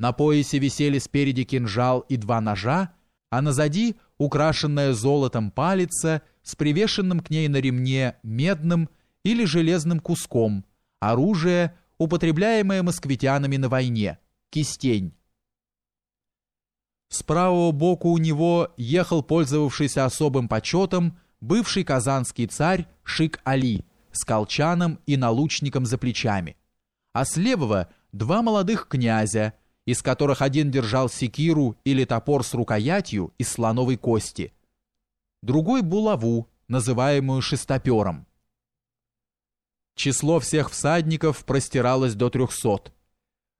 На поясе висели спереди кинжал и два ножа, а назади украшенная золотом палица с привешенным к ней на ремне медным или железным куском, оружие, употребляемое москвитянами на войне, кистень. С правого боку у него ехал пользовавшийся особым почетом бывший казанский царь Шик-Али с колчаном и налучником за плечами, а с левого два молодых князя, из которых один держал секиру или топор с рукоятью из слоновой кости, другой булаву, называемую шестопером. Число всех всадников простиралось до трехсот.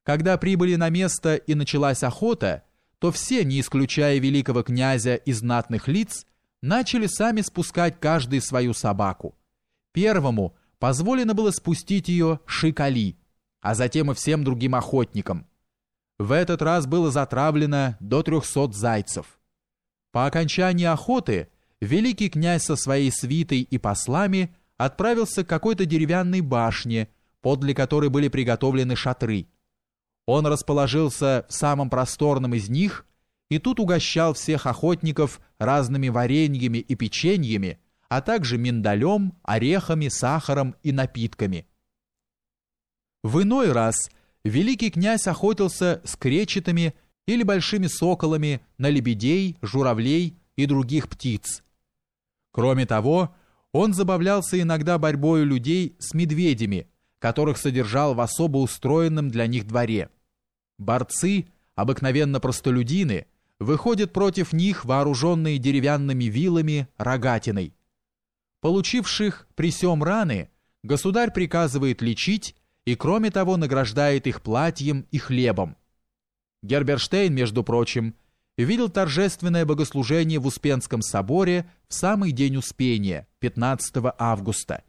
Когда прибыли на место и началась охота, то все, не исключая великого князя и знатных лиц, начали сами спускать каждый свою собаку. Первому позволено было спустить ее Шикали, а затем и всем другим охотникам. В этот раз было затравлено до трехсот зайцев. По окончании охоты великий князь со своей свитой и послами отправился к какой-то деревянной башне, подле которой были приготовлены шатры. Он расположился в самом просторном из них и тут угощал всех охотников разными вареньями и печеньями, а также миндалем, орехами, сахаром и напитками. В иной раз великий князь охотился с кречетами или большими соколами на лебедей, журавлей и других птиц. Кроме того, он забавлялся иногда борьбой людей с медведями, которых содержал в особо устроенном для них дворе. Борцы, обыкновенно простолюдины, выходят против них вооруженные деревянными вилами рогатиной. Получивших при сём раны, государь приказывает лечить и кроме того награждает их платьем и хлебом. Герберштейн, между прочим, видел торжественное богослужение в Успенском соборе в самый день Успения, 15 августа,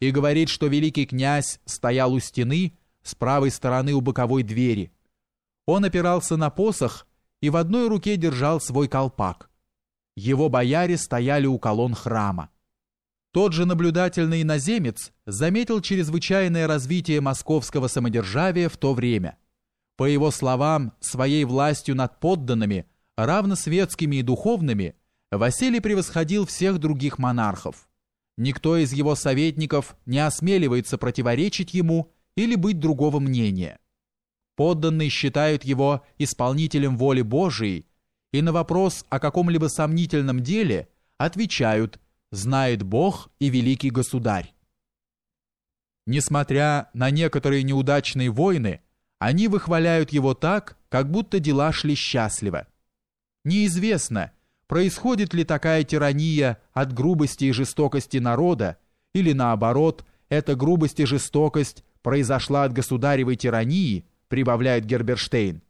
и говорит, что великий князь стоял у стены с правой стороны у боковой двери. Он опирался на посох и в одной руке держал свой колпак. Его бояре стояли у колонн храма. Тот же наблюдательный иноземец заметил чрезвычайное развитие московского самодержавия в то время. По его словам, своей властью над подданными, равно светскими и духовными, Василий превосходил всех других монархов. Никто из его советников не осмеливается противоречить ему или быть другого мнения. Подданные считают его исполнителем воли Божией и на вопрос о каком-либо сомнительном деле отвечают «знает Бог и великий государь». Несмотря на некоторые неудачные войны, они выхваляют его так, как будто дела шли счастливо. Неизвестно, происходит ли такая тирания от грубости и жестокости народа, или наоборот, эта грубость и жестокость произошла от государевой тирании – прибавляет Герберштейн.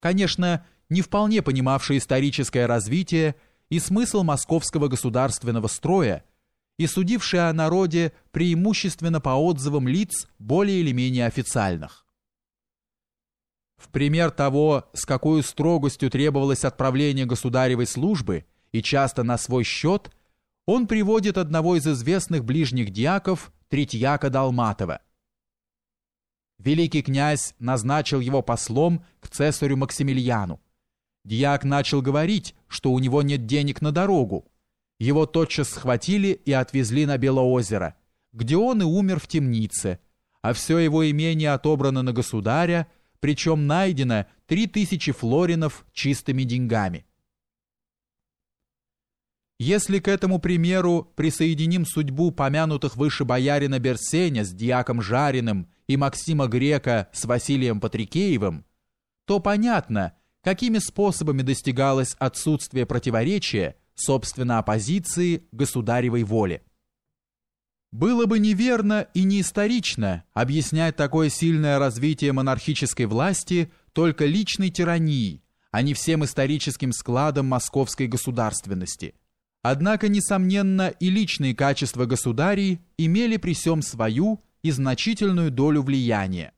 Конечно, не вполне понимавший историческое развитие и смысл московского государственного строя и судивший о народе преимущественно по отзывам лиц более или менее официальных. В пример того, с какой строгостью требовалось отправление государевой службы и часто на свой счет, он приводит одного из известных ближних диаков Третьяка Далматова – Великий князь назначил его послом к цесарю Максимилиану. Дьяк начал говорить, что у него нет денег на дорогу. Его тотчас схватили и отвезли на Белоозеро, где он и умер в темнице, а все его имение отобрано на государя, причем найдено три тысячи флоринов чистыми деньгами. Если к этому примеру присоединим судьбу помянутых выше боярина Берсеня с дьяком Жариным и Максима Грека с Василием Патрикеевым, то понятно, какими способами достигалось отсутствие противоречия, собственно, оппозиции государевой воле. Было бы неверно и неисторично объяснять такое сильное развитие монархической власти только личной тиранией, а не всем историческим складом московской государственности – Однако, несомненно, и личные качества государей имели при всем свою и значительную долю влияния.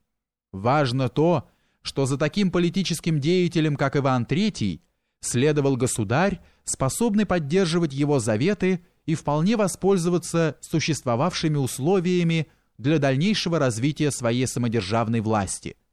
Важно то, что за таким политическим деятелем, как Иван III, следовал государь, способный поддерживать его заветы и вполне воспользоваться существовавшими условиями для дальнейшего развития своей самодержавной власти –